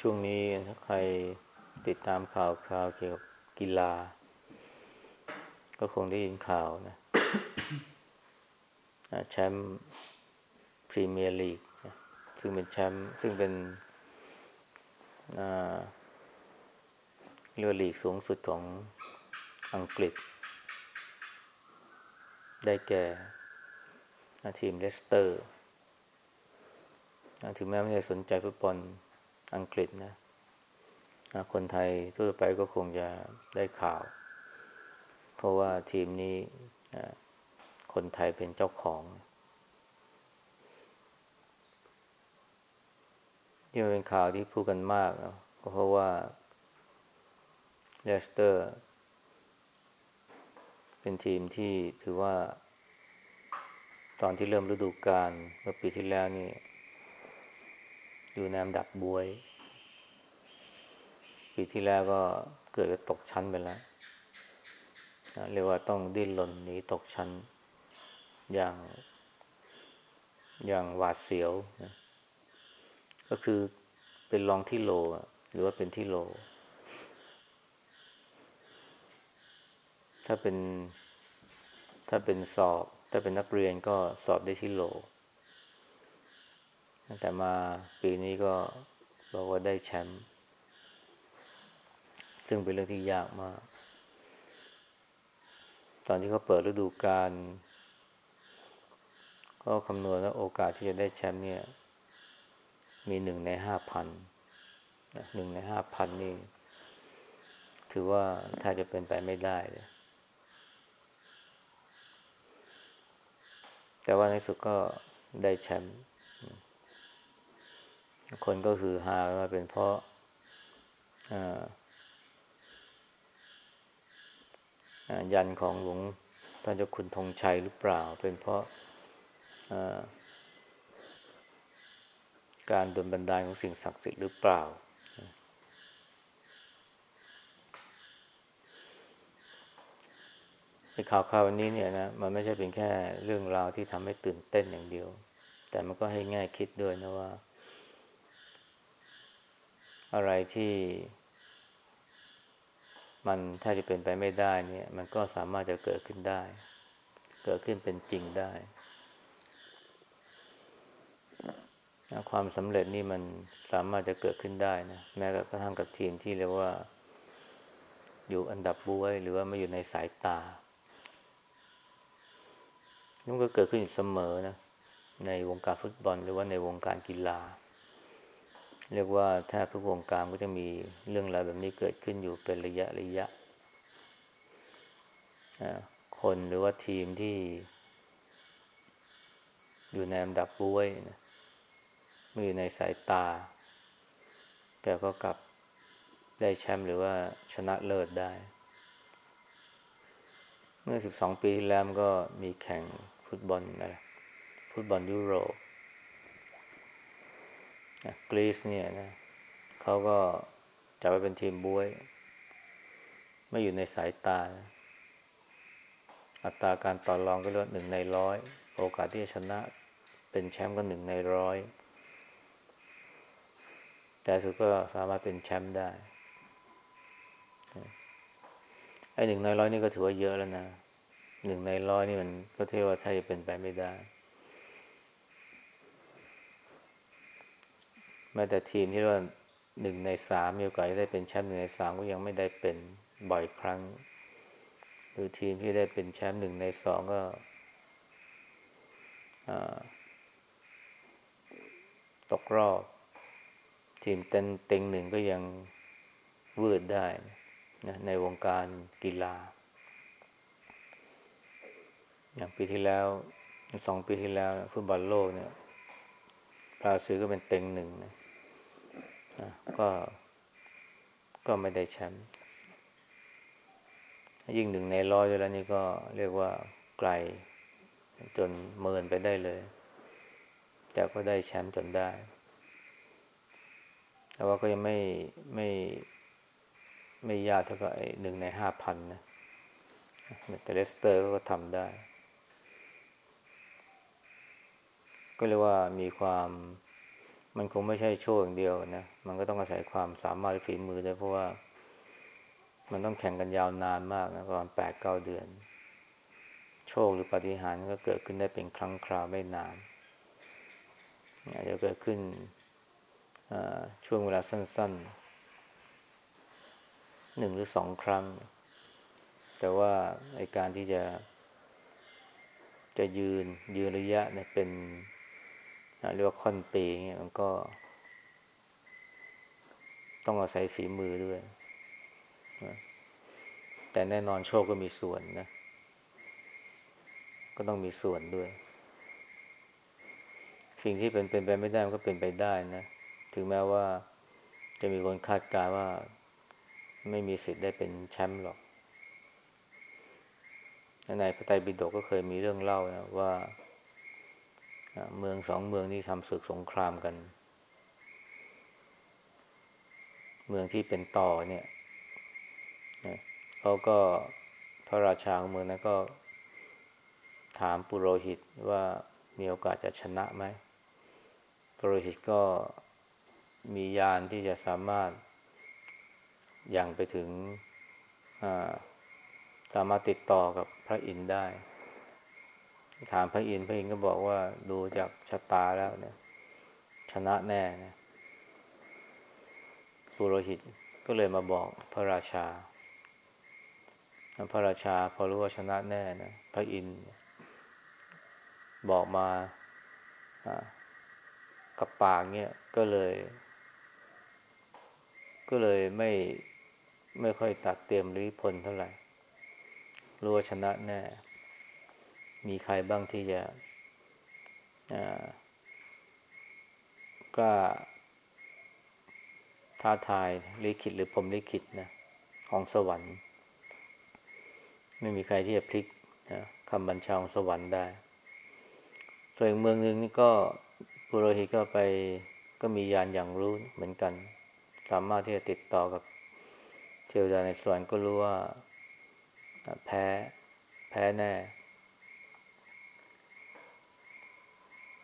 ช่วงนี้ถ้าใครติดตามข่าวคราวเกี่ยวกับกีฬา ก็คงได้ยินข่าวนะแชมป์พรีเมียร์ลีกซึ่งเป็นแชมป์ซึ่งเป็นเรือลีกสูงสุดของอังกฤษ ได้แก่ทีมเลสเตอร์ ถึงแม้ไม่ได้สนใจฟุตบอล อังกฤษนะคนไทยทั่วไปก็คงจะได้ข่าว เพราะว่าทีมนี้คนไทยเป็นเจ้าของที่เป็นข่าวที่พูดกันมากเพราะว่าเลสเตอร์ เป็นทีมที่ถือว่า ตอนที่เริ่มฤดูกาลเมื่อปีที่แล้วนี่ อยู่ในอันดับบวย ปีที่แล้วก็เกิดตกชั้นไปแล้วเรียกว่าต้องดิ้นรนหนีตกชั้น อย่างอย่างหวาดเสียวนะก็คือเป็นรองที่โลหรือว่าเป็นที่โล ถ้าเป็นถ้าเป็นสอบ ถ้าเป็นนักเรียนก็สอบได้ที่โล แต่มาปีนี้ก็บอกว่าได้แชมป์ซึ่งเป็นเรื่องที่ยากมาก ตอนที่เขาเปิดฤดูกาลก็คำนวณว่าโอกาสที่จะได้แชมป์เนี่ย มีหนึ่งในห้าพันหนึ่งในห้าพันนี่ถือว่าถ้าจะเป็นไปไม่ได้เลยแต่ว่าในสุดก็ได้แชมป์ คนก็คือหาว่าเป็นเพราะยันของหลวงท่านเจ้าคุณธงชัยหรือเปล่า เป็นเพราะการดลบันดาลของสิ่งศักดิ์สิทธิ์หรือเปล่าในข่าวข่าววันนี้เนี่ยนะมันไม่ใช่เป็นแค่เรื่องราวที่ทำให้ตื่นเต้นอย่างเดียว แต่มันก็ให้ง่ายคิดด้วยนะว่า อะไรที่มันถ้าจะเป็นไปไม่ได้เนี่ย มันก็สามารถจะเกิดขึ้นได้ เกิดขึ้นเป็นจริงได้ความสำเร็จนี่มันสามารถจะเกิดขึ้นได้นะแม้กระทั่งกับทีมที่เรียกว่า อยู่อันดับบุ้ยหรือว่าไม่อยู่ในสายตานั่นก็เกิดขึ้นอยู่เสมอนะในวงการฟุตบอลหรือว่าในวงการกีฬา เรียกว่าแทบทุกวงการก็จะมีเรื่องราวแบบนี้เกิดขึ้นอยู่เป็นระยะระยะ คนหรือว่าทีมที่ อยู่ในอันดับบุ้ยนะไม่อยู่ในสายตา แต่ก็กลับได้แชมป์หรือว่าชนะเลิศได้ เมื่อสิบสองปีที่แล้วก็มีแข่งฟุตบอลนะฟุตบอลยุโรป กรีซเนี่ยนะเขาก็จะไปเป็นทีมบุ้ยไม่อยู่ในสายตานะอัตราการต่อรองก็ลดหนึ่งในร้อยโอกาสที่จะชนะเป็นแชมป์ก็หนึ่งในร้อยแต่สุดก็สามารถเป็นแชมป์ได้ไอ้หนึ่งในร้อยนี่ก็ถือว่าเยอะแล้วนะหนึ่งในร้อยนี่มันก็เท่ว่าถ้าจะเป็นไปไม่ได้ แม้แต่ทีมที่ว่าหนึ่งในสามมีโอกาสได้เป็นแชมป์หนึ่งในสามก็ยังไม่ได้เป็นบ่อยครั้ง หรือทีมที่ได้เป็นแชมป์หนึ่งในสองก็ตกรอบ ทีมเต็นเต็งหนึ่งก็ยังวืดได้นะในวงการกีฬา อย่างปีที่แล้วสองปีที่แล้ว ฟุตบอลโลกเนี่ยบราซิลก็เป็นเต็งหนึ่งนะ ก็ก็ไม่ได้แชมป์ยิ่งหนึ่งในร้อยแล้วนี่ก็เรียกว่าไกล จนเมินไปได้เลย แต่ก็ได้แชมป์จนได้ แต่ว่าก็ยังไม่ไม่ไม่ยากเท่ากับหนึ่งในห้าพันนะแต่เลสเตอร์ก็ทำได้ ก็เรียกว่ามีความ มันคงไม่ใช่โชคอย่างเดียวนะ มันก็ต้องอาศัยความสามารถฝีมือด้วยเพราะว่า มันต้องแข่งกันยาวนานมากนะประมาณแปดเก้าเดือน โชคหรือปฏิหารก็เกิดขึ้นได้เป็นครั้งคราวไม่นานอาจจะเกิดขึ้นช่วงเวลาสั้นๆหนึ่งหรือสองครั้ง แต่ว่าในการที่จะจะยืนยืนระยะเนี่ยเป็น เรียกว่าค่อนปีเนี่ยมันก็ ต้องอาศัยฝีมือด้วยแต่แน่นอนโชคก็มีส่วนนะ ก็ต้องมีส่วนด้วย สิ่งที่เป็นเป็นไปไม่ได้มันก็เป็นไปได้นะ ถึงแม้ว่าจะมีคนคาดการว่าไม่มีสิทธิ์ได้เป็นแชมป์หรอกในพระไตรปิฎกก็เคยมีเรื่องเล่านะว่า เมืองสองเมืองนี้ทำศึกสงครามกัน เมืองที่เป็นต่อเนี่ยเขาก็พระราชาของเมืองนั้นก็ ถามปุโรหิตว่ามีโอกาสจะชนะไหมปุโรหิตก็มียานที่จะสามารถยังไปถึงสามารถติดต่อกับพระอินทร์ได้ ถามพระอินทร์พระอินทร์ก็บอกว่าดูจากชะตาแล้วเนี่ย ชนะแน่นะปุโรหิตก็เลยมาบอกพระราชา พระราชาพอรู้ว่าชนะแน่นะพระอินทร์บอกมากับปากเนี่ยก็เลย ก็เลยไม่ไม่ค่อยตัดเตรียมริพลเท่าไหร่รู้ว่าชนะแน่ มีใครบ้างที่จะกล้าท้าทายลิขิตหรือผมลิขิตนะของสวรรค์ ไม่มีใครที่จะพลิกนะคำบัญชาของสวรรค์ได้ ส่วนเมืองหนึ่งนี่ก็ปุโรหิตก็ไปก็มียานอย่างรู้เหมือนกัน สามารถที่จะติดต่อกับเทวดาในสวรรค์ก็รู้ว่าแพ้แพ้แน่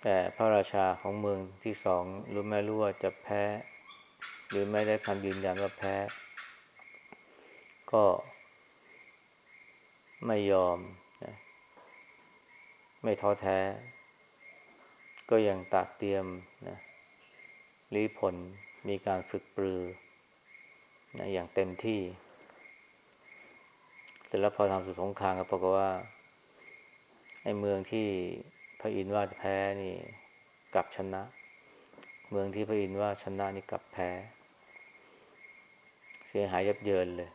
แต่พระราชาของเมืองที่สองรู้ไม่รู้ว่าจะแพ้ หรือไม่ได้คำยืนยันว่าแพ้ ก็ไม่ยอมนะไม่ท้อแท้ ก็ยังตัดเตรียมนะรีผลมีการฝึกปรือนะอย่างเต็มที่ เสร็จแล้วพอทำสุดสงครามก็ปรากฏว่าไอ้เมืองที่ ระอินทร์ว่าแพ้นี่กลับชนะ เมืองที่พระอินทร์ว่าชนะนี่กลับแพ้ เสียหายยับเยินเลย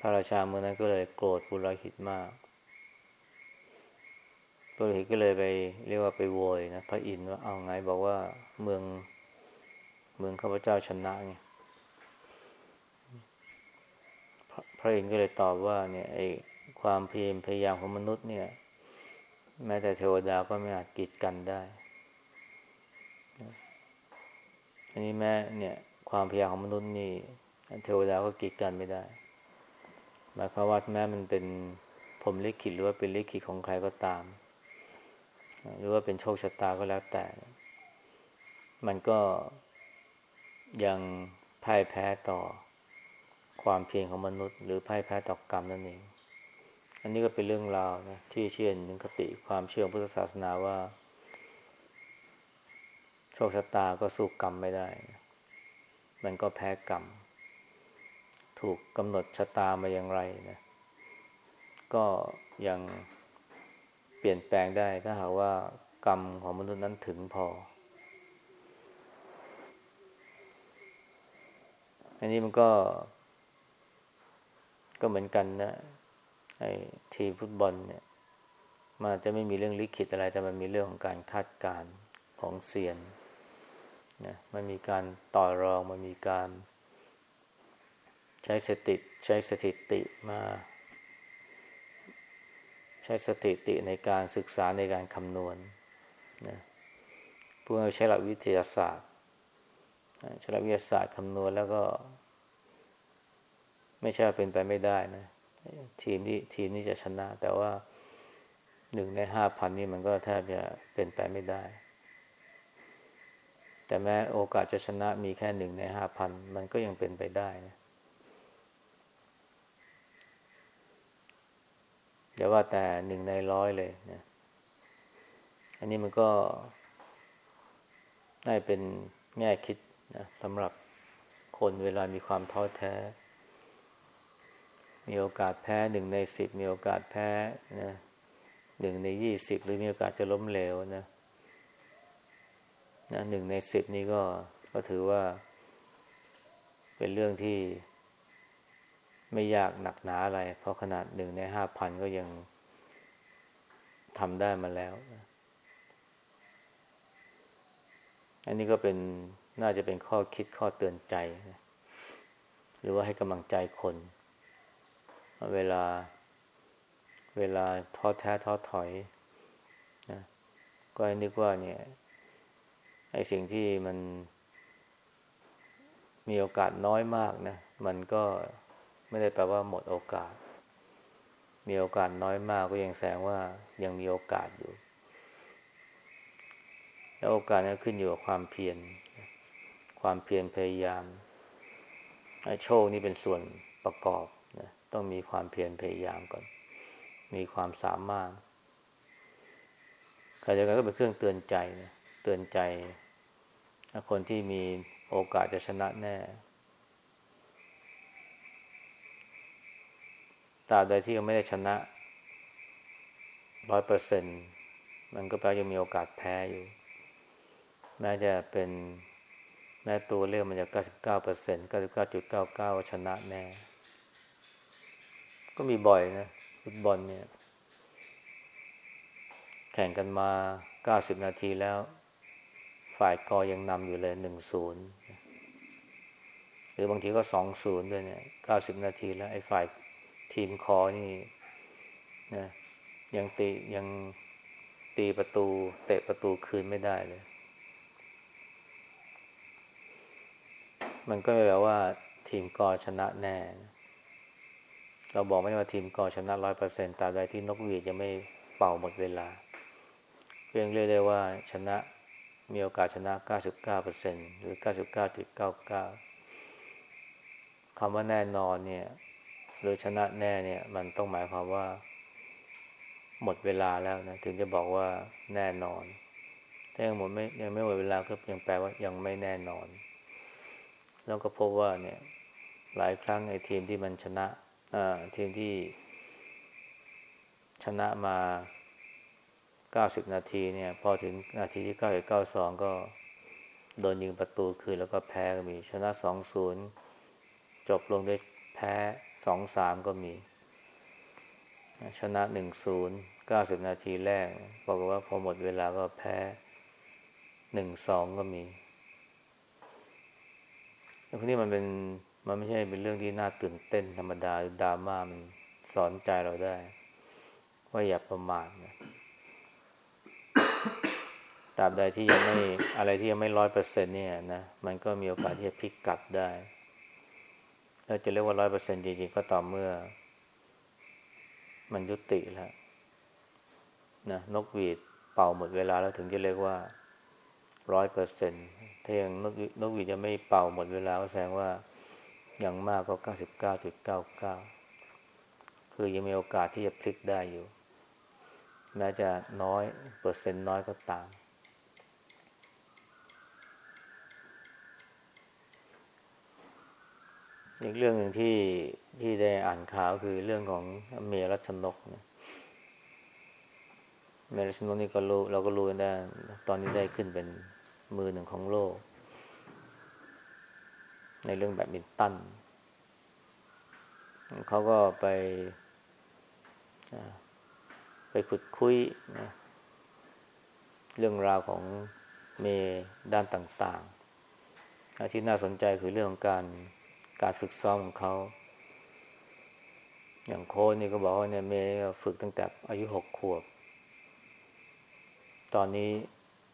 พระราชาเมืองนั้นก็เลยโกรธปุโรหิตมากปุโรหิตก็เลยไปเรียกว่าไปโวยนะพระอินทร์ว่าเอาไงบอกว่าเมืองเมืองข้าพเจ้าชนะไงพระอินทร์ก็เลยตอบว่าเนี่ยไอ้ความเพียรพยายามของมนุษย์เนี่ย แม้แต่เทวดาก็ไม่อาจกีดกันได้อันนี้แม้เนี่ย ความพยายามของมนุษย์นี่เทวดาก็กีดกันไม่ได้หมายความว่าแม้มันเป็นผมลิขิตหรือว่าเป็นลิขิตของใครก็ตาม หรือว่าเป็นโชคชะตาก็แล้วแต่ มันก็ยังพ่ายแพ้ต่อความเพียรของมนุษย์ หรือพ่ายแพ้ต่อกรรมนั่นเอง อันนี้ก็เป็นเรื่องราวนะที่เชื่อถึงคติความเชื่อพุทธศาสนาว่า โชคชะตาก็สู้กรรมไม่ได้ มันก็แพ้กรรม ถูกกำหนดชะตามาอย่างไรนะ ก็ยังเปลี่ยนแปลงได้ถ้าหากว่ากรรมของมนุษย์นั้นถึงพอ อันนี้มันก็ก็เหมือนกันนะ ไอ้ทีฟุตบอลเนี่ยมันจะไม่มีเรื่องลิขิตอะไร แต่มันมีเรื่องของการคาดการณ์ของเซียนนะมันมีการต่อรองมันมีการ ใช้สติใช้สถิติมา ใช้สถิติในการศึกษาในการคำนวณนะพวกเราใช้หลักวิทยาศาสตร์ใช้หลักวิทยาศาสตร์คำนวณแล้วก็ ไม่ใช่เป็นไปไม่ได้นะ ทีมนี้ทีมนี้จะชนะ แต่ว่าหนึ่งในห้าพันนี่มันก็แทบจะเป็นไปไม่ได้ แต่แม้โอกาสจะชนะมีแค่หนึ่งในห้าพันมันก็ยังเป็นไปได้นะอย่าว่าแต่หนึ่งในร้อยเลยนะ อันนี้มันก็ได้เป็นแง่คิดนะสำหรับคนเวลามีความท้อแท้ มีโอกาสแพ้หนึ่งในสิบมีโอกาสแพ้นะหนึ่งในยี่สิบหรือมีโอกาสจะล้มเหลวนะนะหนึ่งในสิบนี่ก็ก็ถือว่า เป็นเรื่องที่ไม่ยากหนักหนาอะไร เพราะขนาดหนึ่งในห้าพันก็ยังทำได้มาแล้ว อันนี้ก็เป็นน่าจะเป็นข้อคิดข้อเตือนใจ หรือว่าให้กำลังใจคน เวลา เวลาท้อแท้ท้อถอยนะก็ให้นึกว่าเนี่ยไอ้สิ่งที่มันมีโอกาสน้อยมากนะ มันก็ไม่ได้แปลว่าหมดโอกาส มีโอกาสน้อยมากก็ยังแสดงว่ายังมีโอกาสอยู่ แล้วโอกาสนั้นขึ้นอยู่กับความเพียร ความเพียรพยายาม โชคนี่เป็นส่วนประกอบ ต้องมีความเพียรพยายามก่อน มีความสามารถใครจะกันก็เป็นเครื่องเตือนใจนะเตือนใจ คนที่มีโอกาสจะชนะแน่ตราบใดที่ยังไม่ได้ชนะร้อยเปอร์เซ็นมันก็แปลยังมีโอกาสแพ้อยู่ แม้จะเป็นแม้ตัวเลขมันจะเก้าสิบเก้าเปอร์เซ็นต์เก้าสิบเก้าจุดเก้าเก้าชนะแน่ ก็มีบ่อยนะฟุตบอลเนี่ย แข่งกันมาเก้าสิบนาทีแล้ว ฝ่ายกอยังนำอยู่เลยหนึ่งศูนย์หรือบางทีก็สองศูนย์ด้วยเนี่ยเก้าสิบนาทีแล้ว ไอ้ฝ่ายทีมคอนี่นะยังตียังตีประตู เตะประตูคืนไม่ได้เลย มันก็แปลว่าทีมกอชนะแน่ เราบอกไม่ว่าทีมกอชนะร้อยเปอร์เซ็นต์ตามใดที่นกหวีดยังไม่เป่าหมดเวลาเพียงเรียกได้ว่าชนะมีโอกาสชนะ 99%หรือ 99.99 คำว่าแน่นอนเนี่ยหรือชนะแน่เนี่ย มันต้องหมายความว่า หมดเวลาแล้วนะถึงจะบอกว่าแน่นอน ถ้ายังหมดไม่ยังไม่หมดเวลาก็ยังแปลว่ายังไม่แน่นอน แล้วก็พบว่าเนี่ย หลายครั้งไอ้ทีมที่มันชนะ ทีมที่ชนะมาเก้าสิบนาทีเนี่ย พอถึงนาทีที่เก้าเก้าสองก็โดนยิงประตูคืนแล้วก็แพ้ก็มี ชนะสองศูนย์จบลงด้วยแพ้สองสามก็มี ชนะหนึ่งศูนย์เก้าสิบนาทีแรกบอกว่าพอหมดเวลาก็แพ้หนึ่งสองก็มีพวกนี้มันเป็น มันไม่ใช่เป็นเรื่องที่น่าตื่นเต้นธรรมดาดราม่ามันสอนใจเราได้ ว่าอย่าประมาทนะตราบใดที่ยังไม่อะไรที่ยังไม่ร้อยเปอร์เซ็นเนี่ยนะมันก็มีโอกาสที่จะพลิกกลับได้เราจะเรียกว่าร้อยเปอร์เซ็นจริงๆ ก็ต่อเมื่อ มันยุติแล้วนะนกหวีดเป่าหมดเวลาแล้วถึงจะเรียกว่าร้อยเปอร์เซ็นถ้ายังนกนกหวีดจะไม่เป่าหมดเวลาก็แสดงว่า อย่างมากก็เก้าสิบเก้าจุดเก้าเก้าคือยังมีโอกาสที่จะพลิกได้อยู่ แม้จะน้อยเปอร์เซ็นต์น้อยก็ตาม อีกเรื่องหนึ่งที่ที่ได้อ่านข่าวคือเรื่องของเมรัชนกนะเมรัชนกนี่ก็รู้เราก็รู้กันได้ ตอนนี้ได้ขึ้นเป็นมือหนึ่งของโลก ในเรื่องแบบมินตันเขาก็ไปไปขุดคุยนะเรื่องราวของเมด้านต่างๆ ที่น่าสนใจคือเรื่องของการการฝึกซ้อมของเขา อย่างโค้นี่ก็บอกว่าเนี่ยเมฝึกตั้งแต่อายุหกขวบ ตอนนี้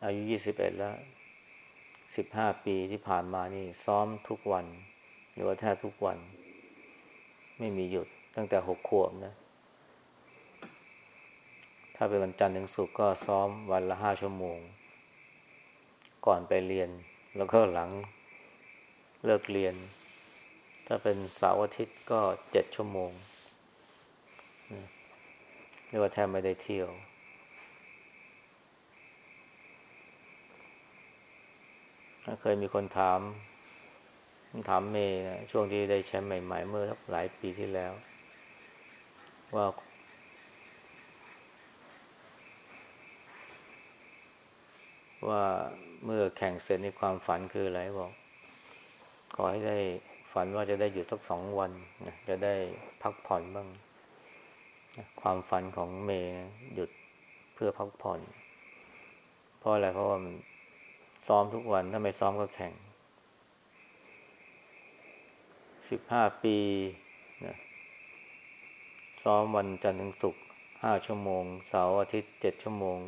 อายุยี่สิบเอ็ดแล้ว สิบห้าปีที่ผ่านมานี่ซ้อมทุกวัน หรือว่าแทบทุกวัน ไม่มีหยุดตั้งแต่หกขวบนะ ถ้าเป็นวันจันทร์ถึงศุกร์ก็ซ้อมวันละห้าชั่วโมง ก่อนไปเรียน แล้วก็หลังเลิกเรียน ถ้าเป็นเสาร์อาทิตย์ก็เจ็ดชั่วโมงเรียกว่าแทบไม่ได้เที่ยว เคยมีคนถาม ถามเมย์นะช่วงที่ได้แชมป์ใหม่ ๆ เมื่อหลายปีที่แล้ว ว่า ว่าเมื่อแข่งเสร็จในความฝันคืออะไรบอก ขอให้ได้ฝันว่าจะได้หยุดสักสองวันนะจะได้พักผ่อนบ้างความฝันของเมย์หยุดเพื่อพักผ่อน เพราะอะไรเพราะว่ามัน ซ้อมทุกวัน ถ้าไม่ซ้อมก็แข่งสิบห้าปีนะซ้อมวันจันทร์ถึงศุกร์ห้าชั่วโมง เสาร์อาทิตย์เจ็ดชั่วโมง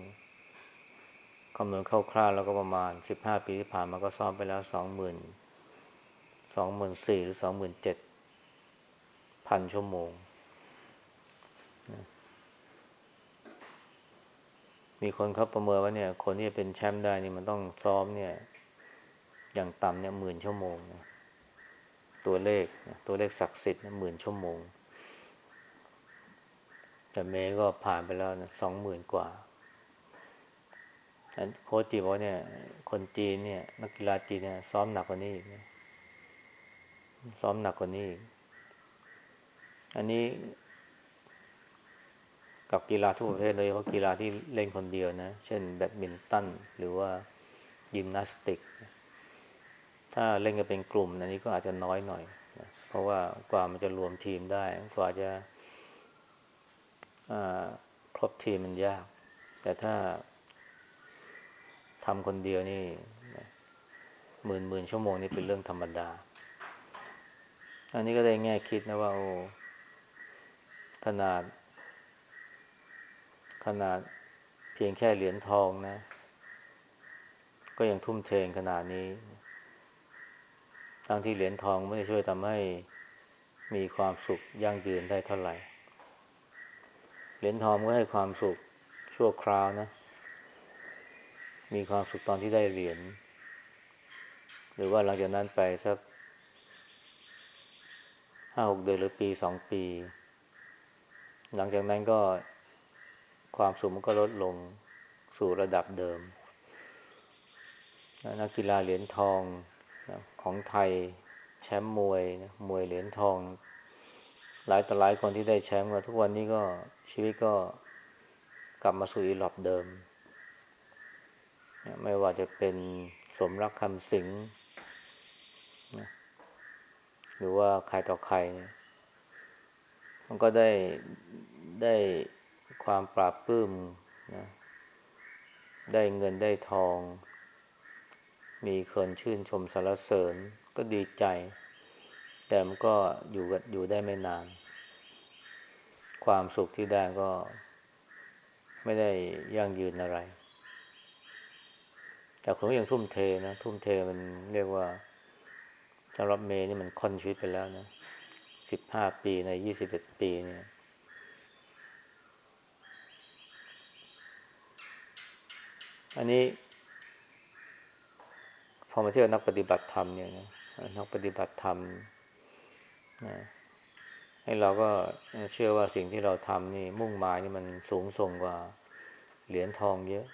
คำนวณคร่าวๆแล้วก็ประมาณสิบห้าปีที่ผ่านมาก็ซ้อมไปแล้วสองหมื่นสองหมื่นสี่หรือสองหมื่นเจ็ดพันชั่วโมง มีคนเขาประเมินว่าเนี่ย คนที่จะเป็นแชมป์ได้นี่มันต้องซ้อมเนี่ย อย่างต่ำเนี่ยหมื่นชั่วโมงนะตัวเลขตัวเลขศักดิ์สิทธิ์หมื่นชั่วโมง แต่เมย์ก็ผ่านไปแล้วนะสองหมื่นกว่าโค้ชจีบอกเนี่ย คนจีนเนี่ย นักกีฬาจีนเนี่ยซ้อมหนักกว่านี้อีกซ้อมหนักกว่านี้อีกอันนี้ กับกีฬาทุกประเภทเลยเพราะกีฬาที่เล่นคนเดียวนะ เช่นแบดมินตันหรือว่ายิมนาสติก ถ้าเล่นกันเป็นกลุ่มอันนี้ก็อาจจะน้อยหน่อยนะเพราะว่ากว่ามันจะรวมทีมได้ กว่าจะครบทีมมันยาก แต่ถ้าทำคนเดียวนี่หมื่นหมื่นชั่วโมงนี่เป็นเรื่องธรรมดา อันนี้ก็ได้แง่คิดนะว่าโอ้ขนาด ขนาดเพียงแค่เหรียญทองนะ ก็ยังทุ่มเทงขนาดนี้ ทั้งที่เหรียญทองไม่ได้ช่วยทำให้มีความสุขยั่งยืนได้เท่าไหร่ เหรียญทองก็ให้ความสุขชั่วคราวนะ มีความสุขตอนที่ได้เหรียญ หรือว่าหลังจากนั้นไปสักห้าหกเดือนหรือปีสองปี หลังจากนั้นก็ ความสุขมันก็ลดลงสู่ระดับเดิม นักกีฬาเหรียญทองของไทยแชมป์มวยมวยเหรียญทอง หลายต่อหลายคนที่ได้แชมป์มาทุกวันนี้ก็ชีวิตก็กลับมาสู่อีหลอบเดิม ไม่ว่าจะเป็นสมรักคำสิงหรือว่าใครต่อใคร มันก็ได้ได้ ความปราบปื้มนะได้เงินได้ทอง มีคนชื่นชมสรรเสริญก็ดีใจ แต่มันก็อยู่อยู่ได้ไม่นาน ความสุขที่ได้ก็ ไม่ได้ยั่งยืนอะไร แต่คนก็ยังทุ่มเทนะ ทุ่มเทมันเรียกว่าสำหรับเมย์นี่มันค่อนชีวิตไปแล้วนะสิบห้าปีในยี่สิบเอ็ดปีเนี่ย อันนี้ พอมาเที่ยวนักปฏิบัติธรรมเนี่ยนะนักปฏิบัติธรรมนะให้เราก็เชื่อว่าสิ่งที่เราทำนี่ มุ่งหมายนี่มันสูงส่งกว่าเหรียญทองเยอะ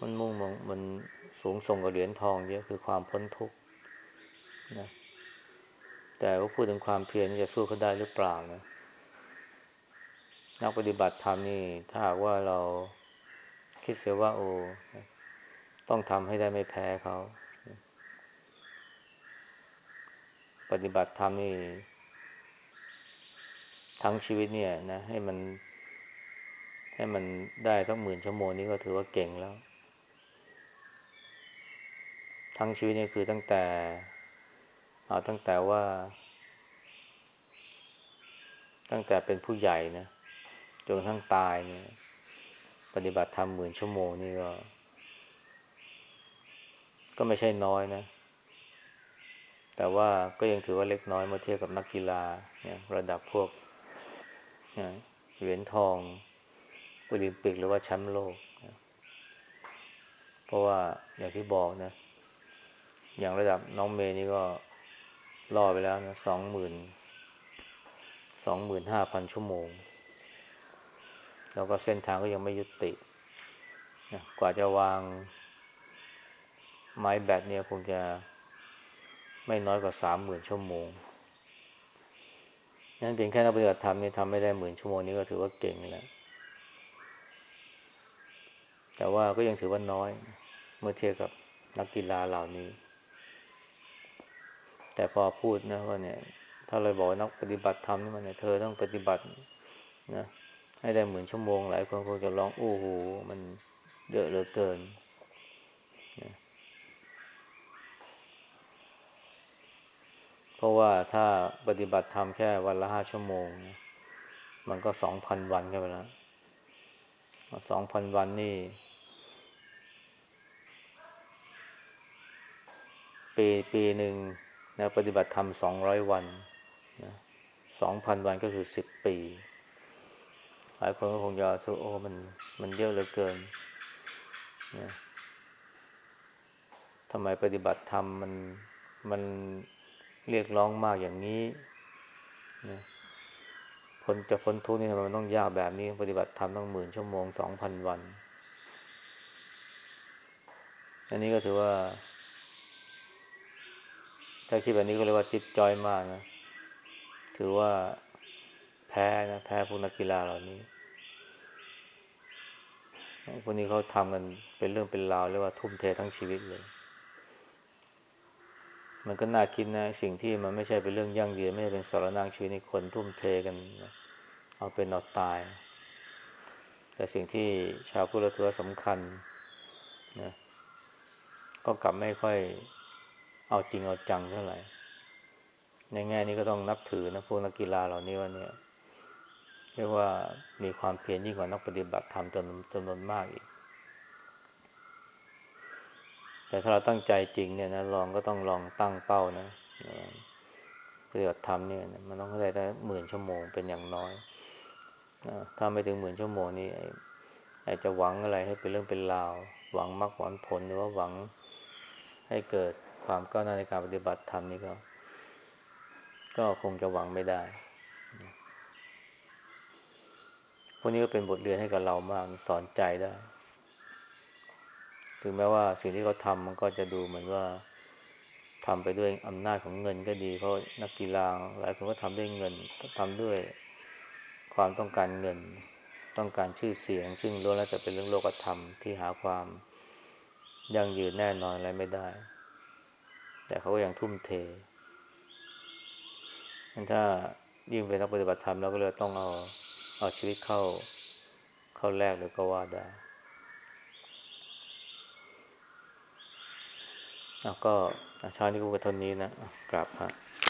มันมุ่งมองมันสูงส่งกว่าเหรียญทองเยอะคือความพ้นทุกข์นะแต่ว่าพูดถึงความเพียรจะสู้เขาได้หรือเปล่านะ นักปฏิบัติธรรมนี่ ถ้าหากว่าเราคิดเสียว่าโอ้ต้องทำให้ได้ไม่แพ้เขา ปฏิบัติธรรมนี่ ทั้งชีวิตเนี่ยนะให้มัน ให้มันได้ทั้งหมื่นชั่วโมงนี้ก็ถือว่าเก่งแล้ว ทั้งชีวิตนี่คือตั้งแต่ เอาตั้งแต่ว่า ตั้งแต่เป็นผู้ใหญ่นะ จนกระทั่งตายเนี่ย ปฏิบัติธรรมหมื่นชั่วโมงนี่ก็ ก็ไม่ใช่น้อยนะ แต่ว่าก็ยังถือว่าเล็กน้อยเมื่อเทียบกับนักกีฬาเนี่ยระดับพวกเหรียญทองโอลิมปิกหรือว่าแชมป์โลก เพราะว่าอย่างที่บอกนะ อย่างระดับน้องเมย์นี่ก็ล่อไปแล้วนะสองหมื่นสองหมื่นห้าพันชั่วโมง แล้วก็เส้นทางก็ยังไม่ยุตินะกว่าจะวาง ไม้แบตเนี่ยคงจะไม่น้อยกว่าสามหมื่นชั่วโมงนั้นเพียงแค่นักปฏิบัติธรรมนี่ทำไม่ได้หมื่นชั่วโมงนี้ก็ถือว่าเก่งแล้ว แต่ว่าก็ยังถือว่าน้อย เมื่อเทียบกับนักกีฬาเหล่านี้ แต่พอพูดนะว่าเนี่ย ถ้าเราบอกนักปฏิบัติธรรมนี่มันเนี่ยเธอต้องปฏิบัตินะ ให้ได้หมื่นชั่วโมงหลายคนคงจะร้องโอ้โหมันเยอะเหลือเกินนะเพราะว่าถ้าปฏิบัติธรรมแค่วันละห้าชั่วโมง มันก็สองพันวันกันไปแล้วสองพันวันนี่ ปีปีหนึ่งนะปฏิบัติธรรมสองร้อยวันสองพันวันก็คือสิบปี หลายคนก็คงจะสู้โอ้มันมันเยอะเหลือเกินนะทำไมปฏิบัติธรรมมันมันเรียกร้องมากอย่างนี้นะพ้นจะพ้นทุกข์นี่ทำไมมันต้องยากแบบนี้ปฏิบัติธรรมต้องหมื่นชั่วโมงสองพันวัน อันนี้ก็ถือว่า ถ้าคิดแบบนี้ก็เรียกว่าจิบจอยมากนะ ถือว่า แพ้นะแพ้พวกนักกีฬาเหล่านี้พวกนี้เขาทำกันเป็นเรื่องเป็นราวเรียกว่าทุ่มเททั้งชีวิตเลย มันก็น่าคิดนะ สิ่งที่มันไม่ใช่เป็นเรื่องยั่งยืนไม่ใช่เป็นสารนางชีวิตในคนทุ่มเทกัน เอาเป็นเอาตาย แต่สิ่งที่ชาวพุทธถือว่าสำคัญนะก็กลับไม่ค่อยเอาจริงเอาจังเท่าไหร่ในแง่นี้ก็ต้องนับถือนะพวกนักกีฬาเหล่านี้ว่าเนี่ย เรียกว่ามีความเพียรยิ่งกว่านักปฏิบัติธรรมจำนวนจำนวนมากอีก แต่ถ้าเราตั้งใจจริงเนี่ยนะลองก็ต้องลองตั้งเป้านะปฏิบัติธรรมเนี่ยมันต้องได้ได้หมื่นชั่วโมงเป็นอย่างน้อยถ้าไม่ถึงหมื่นชั่วโมงนี้ไอ้จะหวังอะไรให้เป็นเรื่องเป็นราว หวังมรรคหวังผลหรือว่าหวังให้เกิดความก้าวหน้าในการปฏิบัติธรรมนี่ก็ ก็คงจะหวังไม่ได้ พวกนี้ก็เป็นบทเรียนให้กับเรามากสอนใจได้ถึงแม้ว่าสิ่งที่เขาทำมันก็จะดูเหมือนว่าทำไปด้วยอำนาจของเงินก็ดีเพราะนักกีฬาหลายคนก็ทำด้วยเงินทำด้วยความต้องการเงิน ต้องการชื่อเสียง ซึ่งล้วนแล้วจะเป็นเรื่องโลกธรรมที่หาความยั่งยืนแน่นอนอะไรไม่ได้ แต่เขาก็ยังทุ่มเทถ้ายิ่งเป็นนักปฏิบัติธรรมแล้วก็เลยต้องเอา เอาชีวิตเข้าเข้าแรกเลยก็ว่าได้แล้วก็เช้านี้ก็กระทนนี้นะกราบฮะ